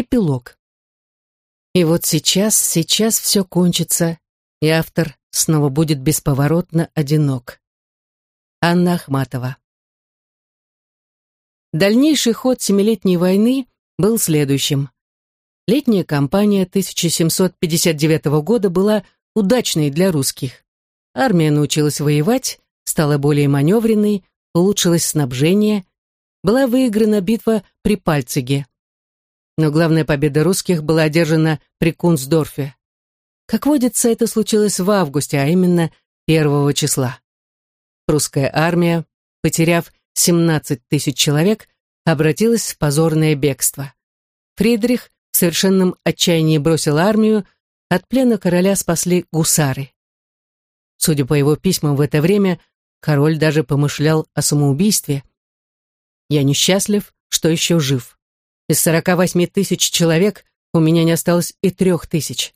Эпилог. И вот сейчас, сейчас все кончится, и автор снова будет бесповоротно одинок. Анна Ахматова. Дальнейший ход Семилетней войны был следующим. Летняя кампания 1759 года была удачной для русских. Армия научилась воевать, стала более маневренной, улучшилось снабжение, была выиграна битва при Пальциге. Но главная победа русских была одержана при Кунсдорфе. Как водится, это случилось в августе, а именно первого числа. Русская армия, потеряв 17 тысяч человек, обратилась в позорное бегство. Фридрих в совершенном отчаянии бросил армию, от плена короля спасли гусары. Судя по его письмам в это время, король даже помышлял о самоубийстве. «Я несчастлив, что еще жив. Из сорока восьми тысяч человек у меня не осталось и трех тысяч.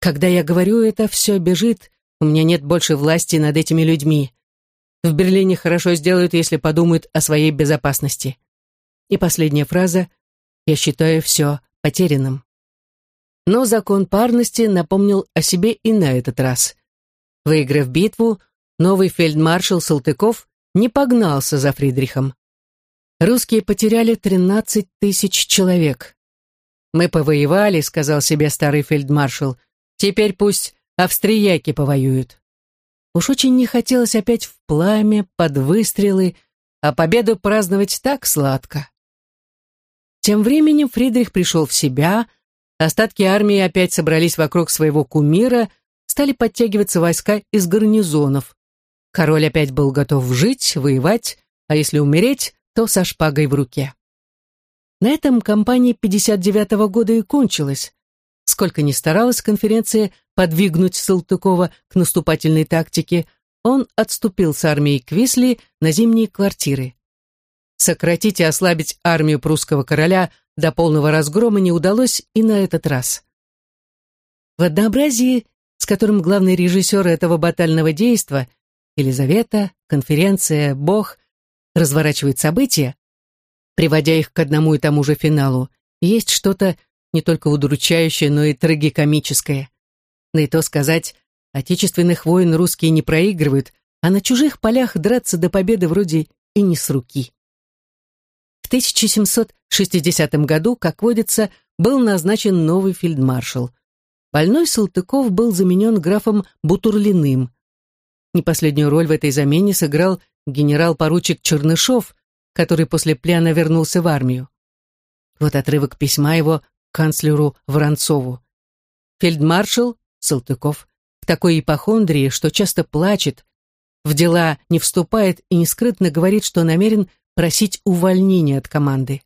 Когда я говорю это, все бежит, у меня нет больше власти над этими людьми. В Берлине хорошо сделают, если подумают о своей безопасности. И последняя фраза «Я считаю все потерянным». Но закон парности напомнил о себе и на этот раз. Выиграв битву, новый фельдмаршал Салтыков не погнался за Фридрихом. Русские потеряли 13 тысяч человек. «Мы повоевали», — сказал себе старый фельдмаршал, «теперь пусть австрияки повоюют». Уж очень не хотелось опять в пламя, под выстрелы, а победу праздновать так сладко. Тем временем Фридрих пришел в себя, остатки армии опять собрались вокруг своего кумира, стали подтягиваться войска из гарнизонов. Король опять был готов жить, воевать, а если умереть, то со шпагой в руке. На этом кампания 59-го года и кончилась. Сколько ни старалась конференция подвигнуть Салтыкова к наступательной тактике, он отступил с армией к Висли на зимние квартиры. Сократить и ослабить армию прусского короля до полного разгрома не удалось и на этот раз. В однообразии, с которым главный режиссер этого батального действа, Елизавета, конференция, Бог, разворачивает события, приводя их к одному и тому же финалу, есть что-то не только удручающее, но и трагикомическое. Да и то сказать, отечественных войн русские не проигрывают, а на чужих полях драться до победы вроде и не с руки. В 1760 году, как водится, был назначен новый фельдмаршал. Больной Салтыков был заменен графом Бутурлиным. Не последнюю роль в этой замене сыграл генерал-поручик Чернышов, который после пляна вернулся в армию. Вот отрывок письма его канцлеру Воронцову. Фельдмаршал Салтыков в такой ипохондрии, что часто плачет, в дела не вступает и нескрытно говорит, что намерен просить увольнения от команды.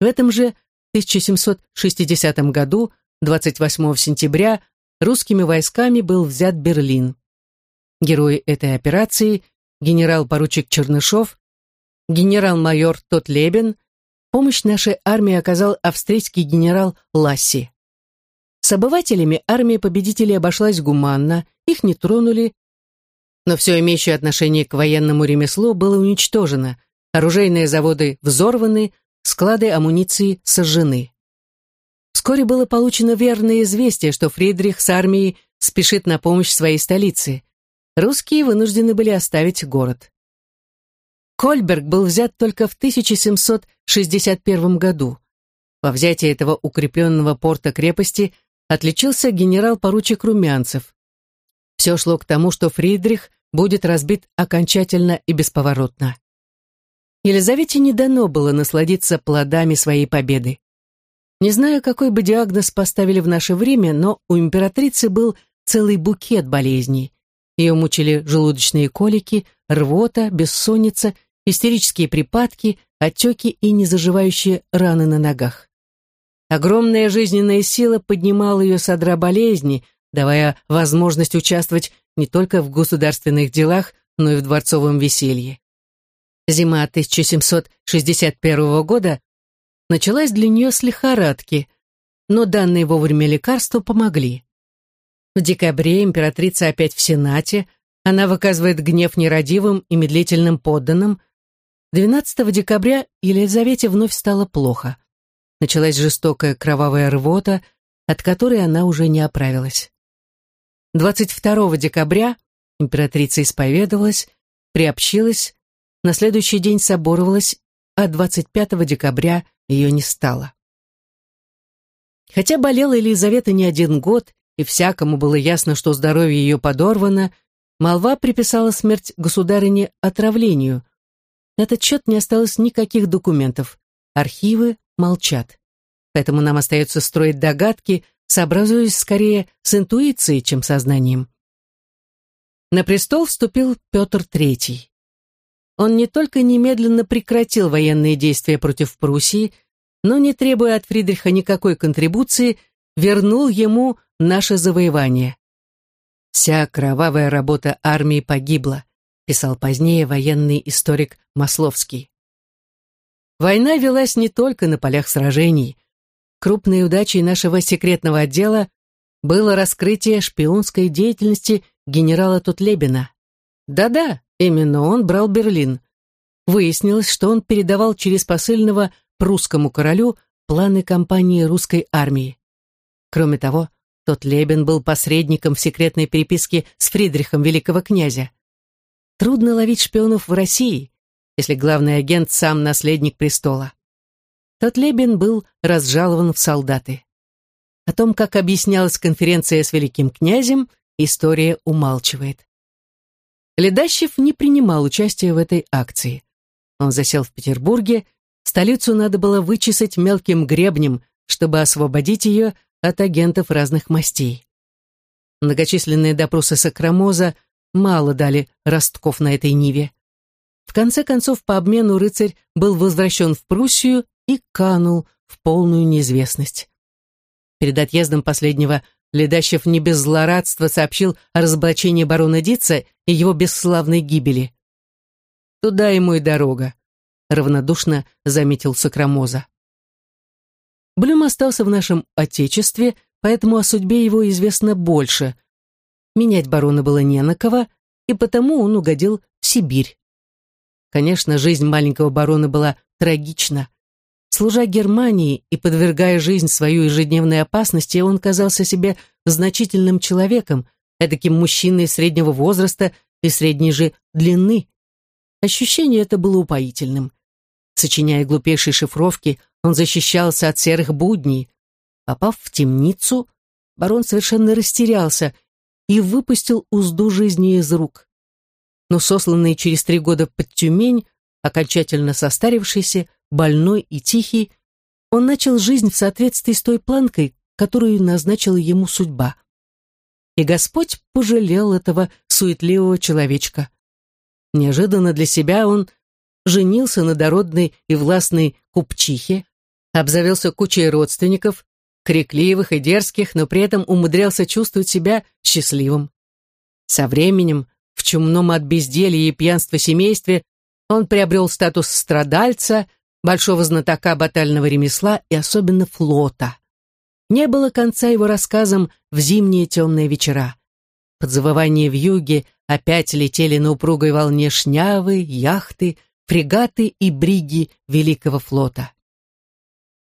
В этом же 1760 году, 28 сентября, русскими войсками был взят Берлин. Герои этой операции – генерал-поручик Чернышов, генерал-майор Тотлебен, помощь нашей армии оказал австрийский генерал Ласси. С обывателями армия победителей обошлась гуманно, их не тронули, но все имеющее отношение к военному ремеслу было уничтожено, оружейные заводы взорваны, склады амуниции сожжены. Вскоре было получено верное известие, что Фридрих с армией спешит на помощь своей столице. Русские вынуждены были оставить город. Кольберг был взят только в 1761 году. Во взятии этого укрепленного порта крепости отличился генерал-поручик Румянцев. Все шло к тому, что Фридрих будет разбит окончательно и бесповоротно. Елизавете не дано было насладиться плодами своей победы. Не знаю, какой бы диагноз поставили в наше время, но у императрицы был целый букет болезней. Ее мучили желудочные колики, рвота, бессонница, истерические припадки, отеки и незаживающие раны на ногах. Огромная жизненная сила поднимала ее с одра болезни, давая возможность участвовать не только в государственных делах, но и в дворцовом веселье. Зима 1761 года началась для нее с лихорадки, но данные вовремя лекарства помогли. В декабре императрица опять в Сенате, она выказывает гнев нерадивым и медлительным подданным. 12 декабря Елизавете вновь стало плохо. началась жестокая кровавая рвота, от которой она уже не оправилась. 22 декабря императрица исповедовалась, приобщилась, на следующий день соборовалась, а 25 декабря ее не стало. Хотя болела Елизавета не один год, и всякому было ясно, что здоровье ее подорвано, молва приписала смерть государыне отравлению. На этот счет не осталось никаких документов. Архивы молчат. Поэтому нам остается строить догадки, сообразуясь скорее с интуицией, чем сознанием. На престол вступил Петр III. Он не только немедленно прекратил военные действия против Пруссии, но, не требуя от Фридриха никакой контрибуции, вернул ему наше завоевание. «Вся кровавая работа армии погибла», писал позднее военный историк Масловский. Война велась не только на полях сражений. Крупной удачей нашего секретного отдела было раскрытие шпионской деятельности генерала Тутлебина. Да-да, именно он брал Берлин. Выяснилось, что он передавал через посыльного прусскому королю планы кампании русской армии. Кроме того, тот Лебен был посредником в секретной переписке с Фридрихом Великого князя. Трудно ловить шпионов в России, если главный агент сам наследник престола. Тот Лебен был разжалован в солдаты. О том, как объяснялась конференция с великим князем, история умалчивает. Ледащев не принимал участия в этой акции. Он засел в Петербурге, столицу надо было вычесать мелким гребнем, чтобы освободить ее от агентов разных мастей. Многочисленные допросы Сакрамоза мало дали ростков на этой ниве. В конце концов, по обмену рыцарь был возвращен в Пруссию и канул в полную неизвестность. Перед отъездом последнего Ледащев не без злорадства сообщил о разоблачении барона Дица и его бесславной гибели. «Туда ему и дорога», — равнодушно заметил Сокрамоза. Блюм остался в нашем отечестве, поэтому о судьбе его известно больше. Менять барона было не на кого, и потому он угодил в Сибирь. Конечно, жизнь маленького барона была трагична. Служа Германии и подвергая жизнь свою ежедневной опасности, он казался себе значительным человеком, таким мужчиной среднего возраста и средней же длины. Ощущение это было упоительным. Сочиняя глупейшие шифровки, он защищался от серых будней. Попав в темницу, барон совершенно растерялся и выпустил узду жизни из рук. Но сосланный через три года под Тюмень, окончательно состарившийся, больной и тихий, он начал жизнь в соответствии с той планкой, которую назначила ему судьба. И Господь пожалел этого суетливого человечка. Неожиданно для себя он женился на дородной и властной купчихе, обзавелся кучей родственников, крикливых и дерзких, но при этом умудрялся чувствовать себя счастливым. Со временем, в чумном от безделья и пьянства семействе, он приобрел статус страдальца, большого знатока батального ремесла и особенно флота. Не было конца его рассказам в зимние темные вечера. Под завывание юге опять летели на упругой волне шнявы, яхты, фрегаты и бриги Великого флота.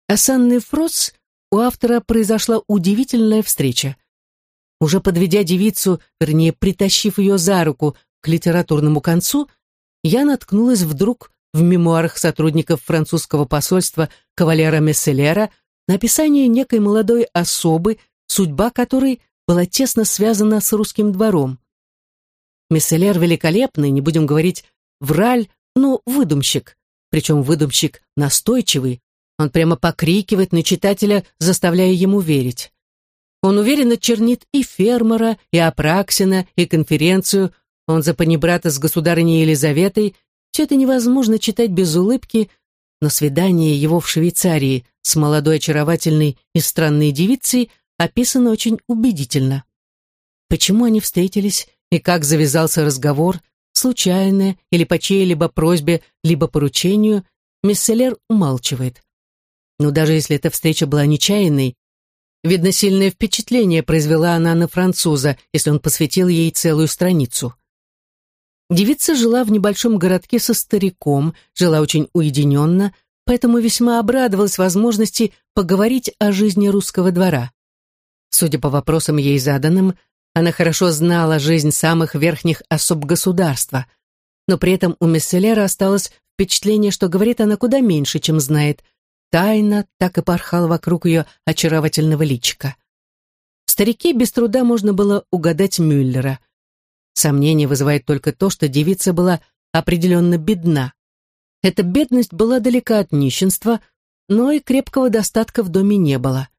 А с Анной Фрос у автора произошла удивительная встреча. Уже подведя девицу, вернее, притащив ее за руку к литературному концу, я наткнулась вдруг в мемуарах сотрудников французского посольства кавалера Месселера на описание некой молодой особы, судьба которой была тесно связана с русским двором. Месселер великолепный, не будем говорить враль, но выдумщик, причем выдумщик настойчивый, он прямо покрикивает на читателя, заставляя ему верить. Он уверенно чернит и фермера, и Апраксина, и конференцию, он за панибрата с государыней Елизаветой, все это невозможно читать без улыбки, но свидание его в Швейцарии с молодой очаровательной и странной девицей описано очень убедительно. Почему они встретились и как завязался разговор, случайно или по чьей-либо просьбе, либо поручению, Месселер умалчивает. Но даже если эта встреча была нечаянной, видно, сильное впечатление произвела она на француза, если он посвятил ей целую страницу. Девица жила в небольшом городке со стариком, жила очень уединенно, поэтому весьма обрадовалась возможности поговорить о жизни русского двора. Судя по вопросам ей заданным, она хорошо знала жизнь самых верхних особ государства, но при этом у Месселера осталось впечатление, что говорит она куда меньше, чем знает. Тайна так и порхала вокруг ее очаровательного личика. В старике без труда можно было угадать Мюллера. Сомнение вызывает только то, что девица была определенно бедна. Эта бедность была далека от нищенства, но и крепкого достатка в доме не было.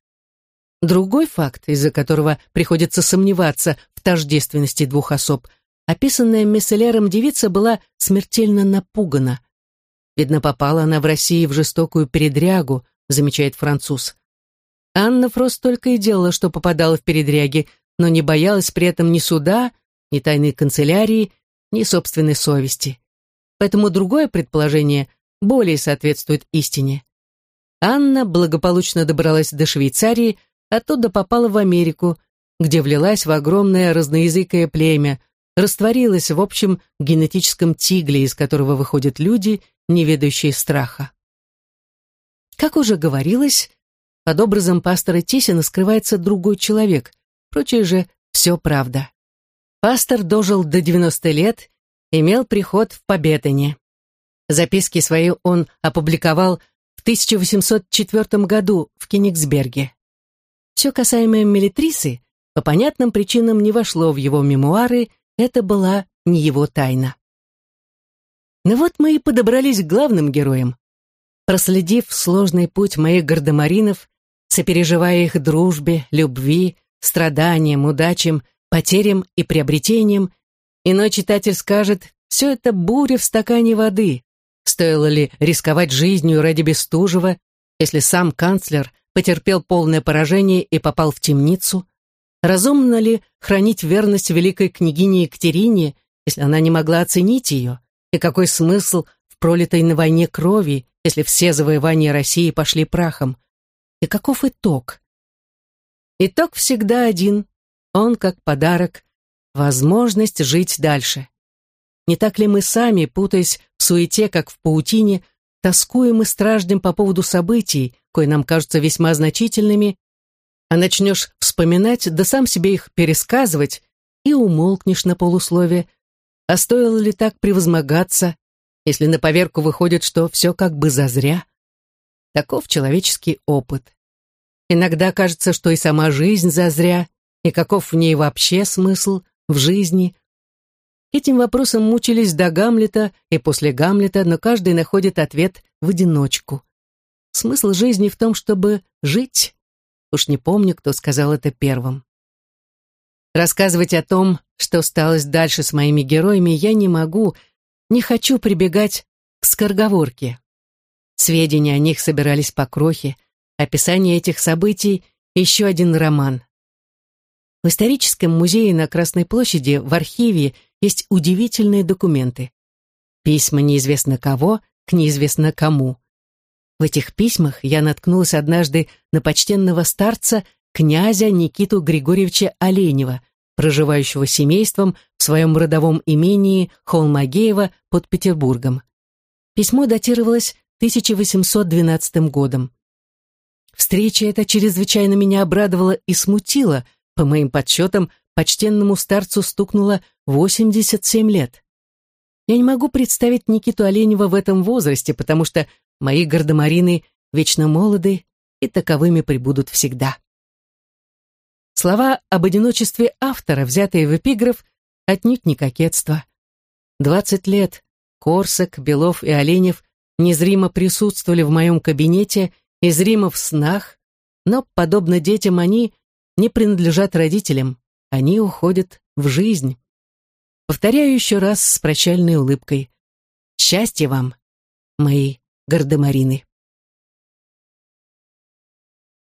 Другой факт, из-за которого приходится сомневаться в тождественности двух особ, описанная Месселером девица была смертельно напугана. Видно, попала она в России в жестокую передрягу, замечает француз. Анна Фрост только и делала, что попадала в передряги, но не боялась при этом ни суда, ни тайной канцелярии, ни собственной совести. Поэтому другое предположение более соответствует истине. Анна благополучно добралась до Швейцарии, оттуда попала в Америку, где влилась в огромное разноязыкое племя, растворилась в общем генетическом тигле, из которого выходят люди, не ведающие страха. Как уже говорилось, под образом пастора Тисина скрывается другой человек, прочее же все правда. Пастор дожил до 90 лет, имел приход в Победоне. Записки свои он опубликовал в 1804 году в Кенигсберге. Все касаемое Мелитрисы по понятным причинам не вошло в его мемуары, это была не его тайна. Но вот мы и подобрались к главным героям. Проследив сложный путь моих гардемаринов, сопереживая их дружбе, любви, страданиям, удачам, потерям и приобретениям, иной читатель скажет, все это буря в стакане воды. Стоило ли рисковать жизнью ради Бестужева, если сам канцлер потерпел полное поражение и попал в темницу? Разумно ли хранить верность великой княгине Екатерине, если она не могла оценить ее? И какой смысл в пролитой на войне крови, если все завоевания России пошли прахом? И каков итог? Итог всегда один. Он, как подарок, возможность жить дальше. Не так ли мы сами, путаясь в суете, как в паутине, тоскуем и страждем по поводу событий, кои нам кажутся весьма значительными, а начнешь вспоминать, да сам себе их пересказывать, и умолкнешь на полуслове, а стоило ли так превозмогаться, если на поверку выходит, что все как бы зазря? Таков человеческий опыт. Иногда кажется, что и сама жизнь зазря, и каков в ней вообще смысл в жизни. Этим вопросом мучились до Гамлета и после Гамлета, но каждый находит ответ в одиночку. Смысл жизни в том, чтобы жить. Уж не помню, кто сказал это первым. Рассказывать о том, что сталось дальше с моими героями, я не могу, не хочу прибегать к скороговорке. Сведения о них собирались по крохе, описание этих событий — еще один роман. В историческом музее на Красной площади в архиве есть удивительные документы. Письма неизвестно кого к неизвестно кому. В этих письмах я наткнулась однажды на почтенного старца князя Никиту Григорьевича Оленева, проживающего семейством в своем родовом имении Холмагеева под Петербургом. Письмо датировалось 1812 годом. Встреча эта чрезвычайно меня обрадовала и смутила, по моим подсчетам, почтенному старцу стукнуло 87 лет. Я не могу представить Никиту Оленева в этом возрасте, потому что мои гардемарины вечно молоды и таковыми прибудут всегда. Слова об одиночестве автора, взятые в эпиграф, отнюдь не кокетство. Двадцать лет Корсак, Белов и Оленев незримо присутствовали в моем кабинете и в снах, но, подобно детям, они не принадлежат родителям, они уходят в жизнь. Повторяю еще раз с прощальной улыбкой. Счастья вам, мои гардемарины.